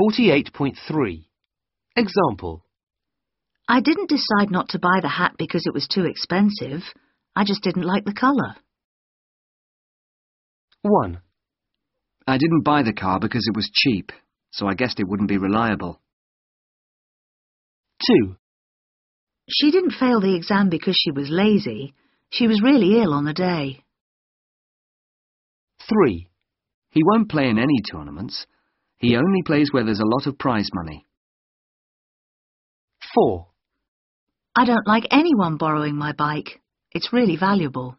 48.3 Example I didn't decide not to buy the hat because it was too expensive. I just didn't like the colour. 1. I didn't buy the car because it was cheap, so I guessed it wouldn't be reliable. 2. She didn't fail the exam because she was lazy. She was really ill on the day. 3. He won't play in any tournaments. He only plays where there's a lot of prize money. 4. I don't like anyone borrowing my bike. It's really valuable.